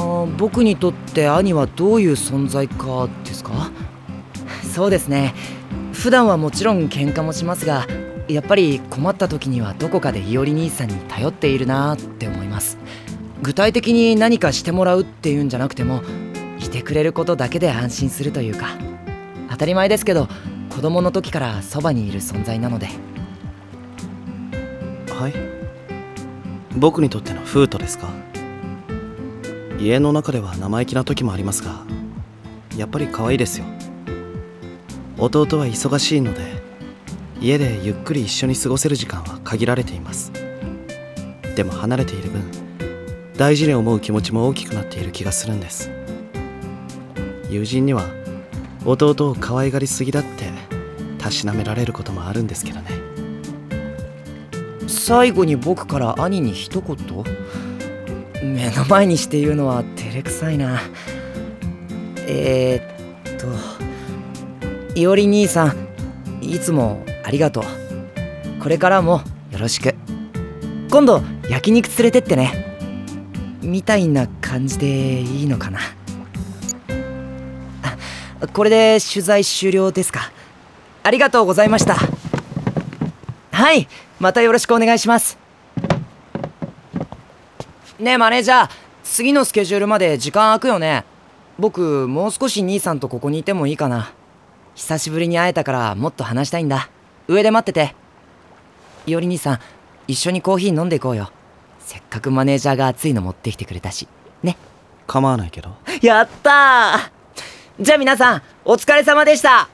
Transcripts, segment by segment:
あ僕にとって兄はどういう存在かですか？そうですね。普段はもちろん喧嘩もしますがやっぱり困った時にはどこかでいおり兄さんに頼っているなって思います。具体的に何かしてもらうっていうんじゃなくてもいてくれることだけで安心するというか当たり前ですけど子供の時からそばにいる存在なので。はい。僕にとってのフートですか？家の中では生意気な時もありますがやっぱり可愛いですよ。弟は忙しいので家でゆっくり一緒に過ごせる時間は限られています。でも離れている分大事に思う気持ちも大きくなっている気がするんです。友人には弟を可愛がりすぎだってたしなめられることもあるんですけどね。最後に僕から兄に一言？目の前にして言うのは照れくさいな。えー、っといおり兄さんいつもありがとう。これからもよろしく。今度焼肉連れてってね。みたいな感じでいいのかな。これで取材終了ですか。ありがとうございました。はいまたよろしくお願いします。ねえマネージャー。次のスケジュールまで時間空くよね。僕もう少し兄さんとここにいてもいいかな。久しぶりに会えたからもっと話したいんだ。上で待ってて。いおり兄さん一緒にコーヒー飲んでいこうよ。せっかくマネージャーが熱いの持ってきてくれたし。ね。構わないけど。やったー。じゃあ皆さんお疲れ様でした。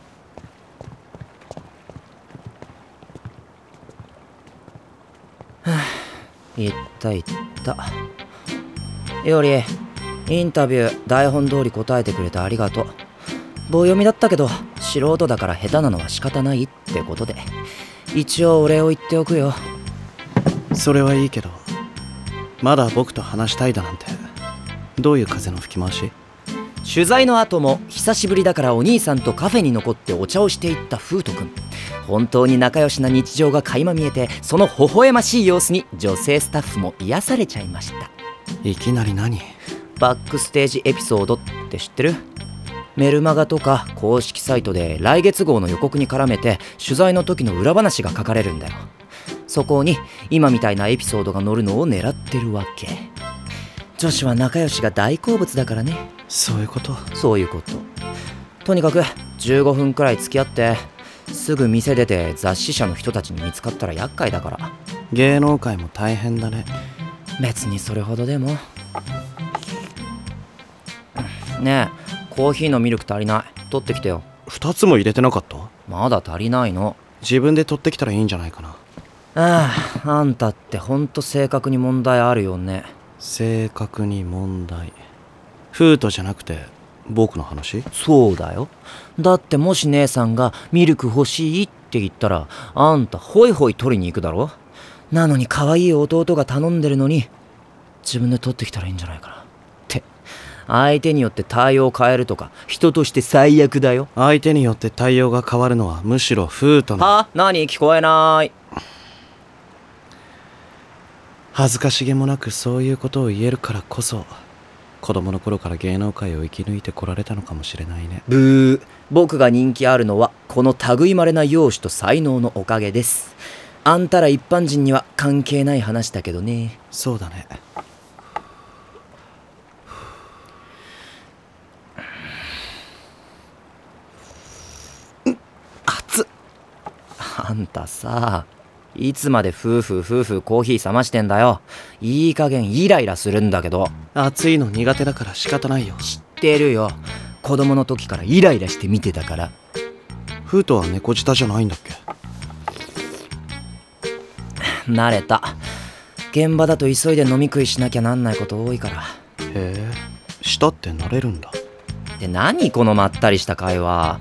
いったいったいおりインタビュー台本通り答えてくれてありがとう。棒読みだったけど素人だから下手なのは仕方ないってことで。一応お礼を言っておくよ。それはいいけどまだ僕と話したいだなんて。どういう風の吹き回し？取材の後も久しぶりだからお兄さんとカフェに残ってお茶をしていった風斗くん。本当に仲良しな日常が垣間見えてその微笑ましい様子に女性スタッフも癒されちゃいましたいきなり何？バックステージエピソードって知ってる？メルマガとか公式サイトで来月号の予告に絡めて取材の時の裏話が書かれるんだよ。そこに今みたいなエピソードが載るのを狙ってるわけ。女子は仲良しが大好物だからね。そういうこと？そういうこと。とにかく15分くらい付き合ってすぐ店出て雑誌社の人たちに見つかったら厄介だから。芸能界も大変だね別にそれほどでも。ねえコーヒーのミルク足りない。取ってきてよ。2つも入れてなかった？まだ足りないの。自分で取ってきたらいいんじゃないかな。あああんたってほんと性格に問題あるよね。性格に問題。フートじゃなくて僕の話？そうだよ。だってもし姉さんがミルク欲しいって言ったらあんたホイホイ取りに行くだろ？なのに可愛い弟が頼んでるのに自分で取ってきたらいいんじゃないかな。って。相手によって対応を変えるとか人として最悪だよ。相手によって対応が変わるのはむしろフートのは？何？聞こえない。恥ずかしげもなくそういうことを言えるからこそ子供の頃から芸能界を生き抜いてこられたのかもしれないね。ブー。僕が人気あるのはこの類まれな容姿と才能のおかげですあんたら一般人には関係ない話だけどね。そうだね。熱っ。あんたさいつまで夫婦夫婦コーヒー冷ましてんだよ。いい加減イライラするんだけど。暑いの苦手だから仕方ないよ。知ってるよ。子供の時からイライラして見てたから。フートは猫舌じゃないんだっけ？慣れた。現場だと急いで飲み食いしなきゃなんないこと多いから。へえ。舌って慣れるんだ。で何このまったりした会話。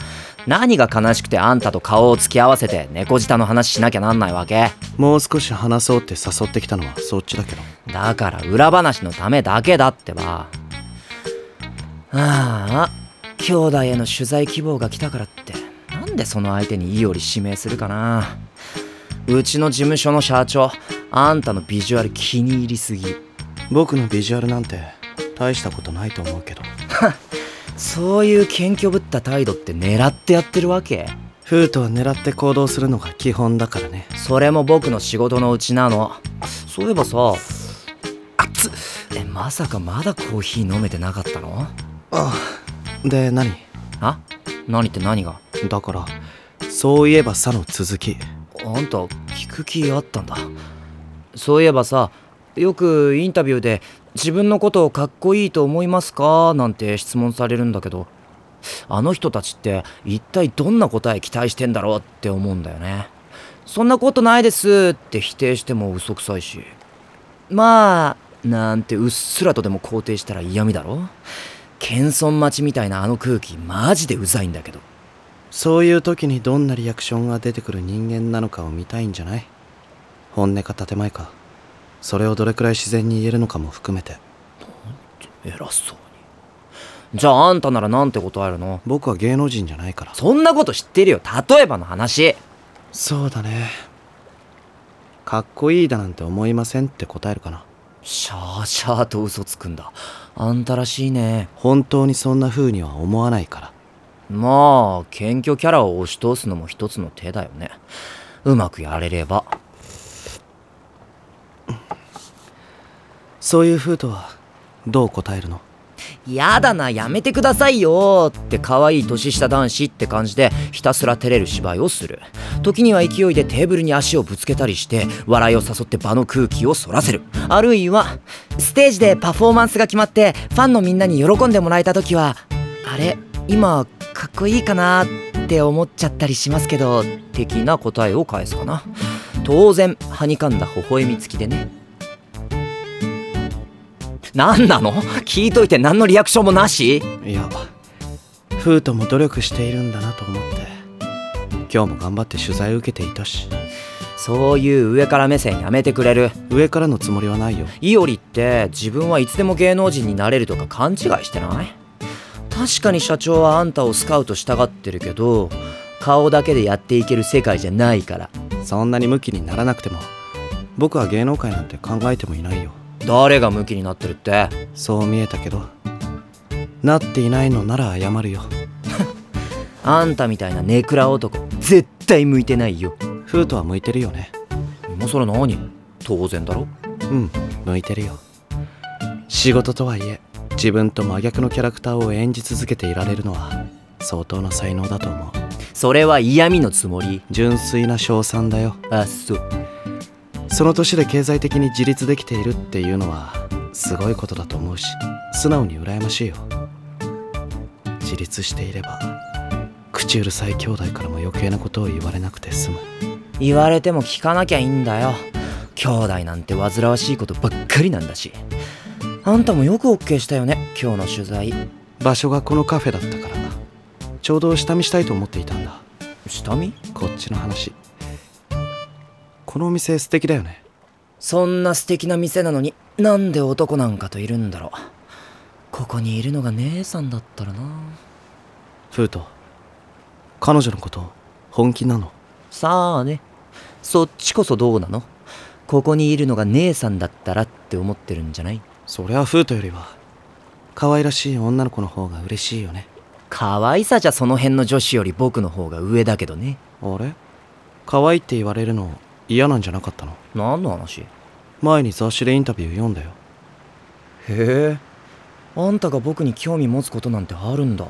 何が悲しくてあんたと顔を突き合わせて猫舌の話しなきゃなんないわけ。もう少し話そうって誘ってきたのはそっちだけど。だから裏話のためだけだってば。ああ兄弟への取材希望が来たからって。なんでその相手にいいより指名するかなうちの事務所の社長あんたのビジュアル気に入りすぎ。僕のビジュアルなんて大したことないと思うけど。そういう謙虚ぶった態度って狙ってやってるわけ。フートは狙って行動するのが基本だからね。それも僕の仕事のうちなの。そういえばさ熱っ。えまさかまだコーヒー飲めてなかったの？あで何？あ？何って何が？だからそういえばさの続きあんた聞く気あったんだ。そういえばさよくインタビューで自分のことをかっこいいと思いますか？なんて質問されるんだけどあの人たちって一体どんな答え期待してんだろうって思うんだよね。そんなことないですって否定しても嘘くさいし。まあなんてうっすらとでも肯定したら嫌味だろ？謙遜待ちみたいなあの空気マジでうざいんだけど。そういう時にどんなリアクションが出てくる人間なのかを見たいんじゃない？本音か建前か。それをどれくらい自然に言えるのかも含めて。偉そうに。じゃああんたならなんて答えるの？僕は芸能人じゃないから。そんなこと知ってるよ。例えばの話。そうだね。かっこいいだなんて思いませんって答えるかな。シャーシャーと嘘つくんだ。あんたらしいね。本当にそんな風には思わないからまあ謙虚キャラを押し通すのも一つの手だよね。うまくやれれば。そういう風とはどう答えるの？やだなやめてくださいよって可愛い年下男子って感じでひたすら照れる芝居をする。時には勢いでテーブルに足をぶつけたりして笑いを誘って場の空気をそらせる。あるいはステージでパフォーマンスが決まってファンのみんなに喜んでもらえた時はあれ？今かっこいいかなって思っちゃったりしますけど的な答えを返すかな。当然はにかんだ微笑み付きでね。何なの？聞いといて何のリアクションもなし？いやフートも努力しているんだなと思って今日も頑張って取材を受けていたし。そういう上から目線やめてくれる。上からのつもりはないよ。イオリって自分はいつでも芸能人になれるとか勘違いしてない？確かに社長はあんたをスカウトしたがってるけど顔だけでやっていける世界じゃないから。そんなにムキにならなくても僕は芸能界なんて考えてもいないよ。誰がムキになってるって？そう見えたけどなっていないのなら謝るよ。あんたみたいなネクラ男絶対向いてないよ。フートは向いてるよね。今更何？当然だろ。うん向いてるよ。仕事とはいえ自分と真逆のキャラクターを演じ続けていられるのは相当な才能だと思う。それは嫌味のつもり。純粋な称賛だよ。あそ。うその年で経済的に自立できているっていうのはすごいことだと思うし素直に羨ましいよ。自立していれば口うるさい兄弟からも余計なことを言われなくて済む。言われても聞かなきゃいいんだよ。兄弟なんて煩わしいことばっかりなんだしあんたもよく OK したよね今日の取材。場所がこのカフェだったから。ちょうど下見したいと思っていたんだ。下見？こっちの話。このお店素敵だよね。そんな素敵な店なのになんで男なんかといるんだろう。ここにいるのが姉さんだったらな。フート彼女のこと本気なの？さあね。そっちこそどうなの？ここにいるのが姉さんだったらって思ってるんじゃない？そりゃフートよりは可愛らしい女の子の方が嬉しいよね。可愛さじゃその辺の女子より僕の方が上だけどね。あれ？可愛いって言われるの嫌なんじゃなかったの？何の話？へ前に雑誌でインタビュー読んだよ。え。あんたが僕に興味持つことなんてあるんだ。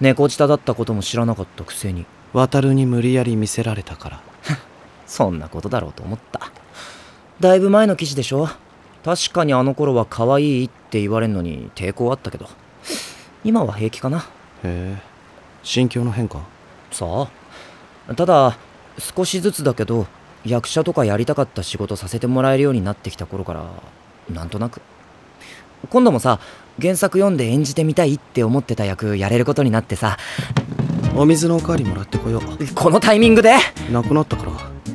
猫舌だったことも知らなかったくせに。渡るに無理やり見せられたから。そんなことだろうと思った。だいぶ前の記事でしょ？確かにあの頃は可愛いって言われんのに抵抗あったけど。今は平気かな。へえ。心境の変化？さあ。ただ少しずつだけど役者とかやりたかった仕事させてもらえるようになってきた頃からなんとなく。今度もさ原作読んで演じてみたいって思ってた役やれることになってさ。お水のおかわりもらってこよう。このタイミングで？なくなったから。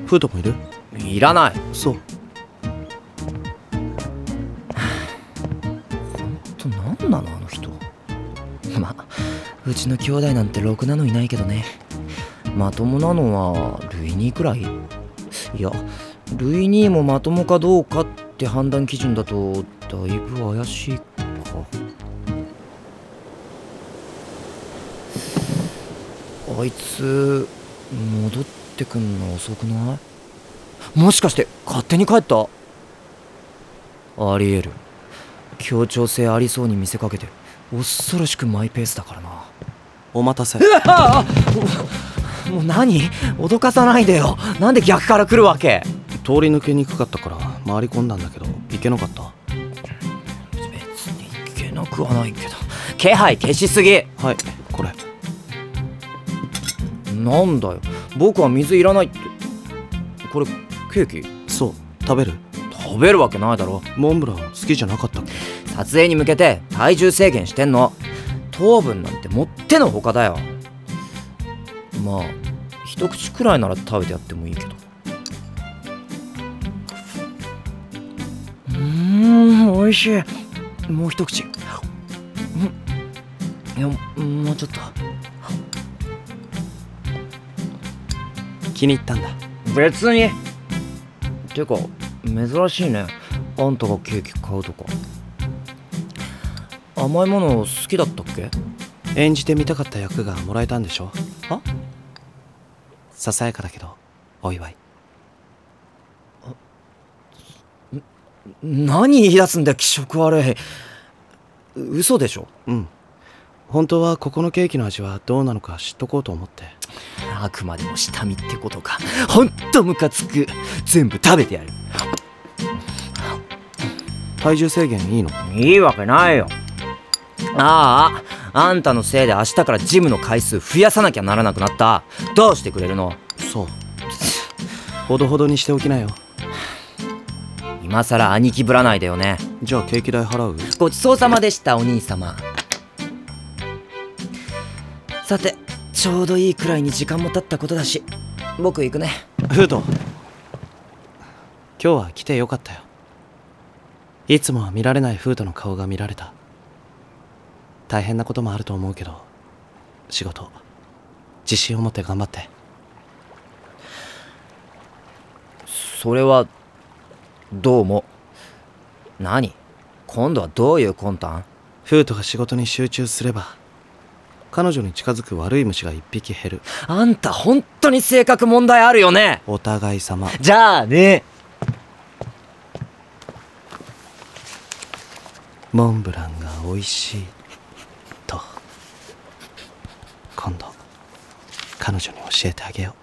フートもいる？いらない。そううちの兄弟なんてろくなのいないけどね。まともなのはルイニーくらい？いやルイニーもまともかどうかって判断基準だとだいぶ怪しいか。あいつ戻ってくんの遅くない？もしかして勝手に帰った？ありえる。協調性ありそうに見せかけて恐ろしくマイペースだからな。お待たせ。もう何？脅かさないでよ。なんで逆から来るわけ？通り抜けにくかったから回り込んだんだけど行けなかった。別に行けなくはないけど。気配消しすぎ。はいこれ。なんだよ。僕は水いらないって。これケーキ？そう食べる。食べるわけないだろ。モンブラン好きじゃなかった撮影に向けて体重制限してんの糖分なんてもってのほかだよ。まあ一口くらいなら食べてやってもいいけど。うーん美味しい。もう一口。うん。いやもうちょっと。気に入ったんだ。別に。てか珍しいね。あんたがケーキ買うとか。甘いもの好きだった？っけ演じてみたかった役がもらえたんでしょ？は？ささやかだけどお祝い。何言い出すんだよ気色悪い。嘘でしょ？うん。本当はここのケーキの味はどうなのか知っとこうと思って。あくまでも下見ってことか。ほんとムカつく。全部食べてやる。体重制限いいの？いいわけないよあああんたのせいで明日からジムの回数増やさなきゃならなくなった。どうしてくれるの？そう。ほどほどにしておきなよ。今さら兄貴ぶらないでよね。じゃあケーキ代払う？ごちそうさまでしたお兄様。さてちょうどいいくらいに時間も経ったことだし僕行くね。フード。今日は来てよかったよ。いつもは見られないフードの顔が見られた大変なこともあると思うけど仕事自信を持って頑張って。それはどうも何？今度はどういう魂胆？フードが仕事に集中すれば彼女に近づく悪い虫が一匹減る。あんた本当に性格問題あるよね？お互い様。じゃあね。モンブランが美味しいと今度彼女に教えてあげよう。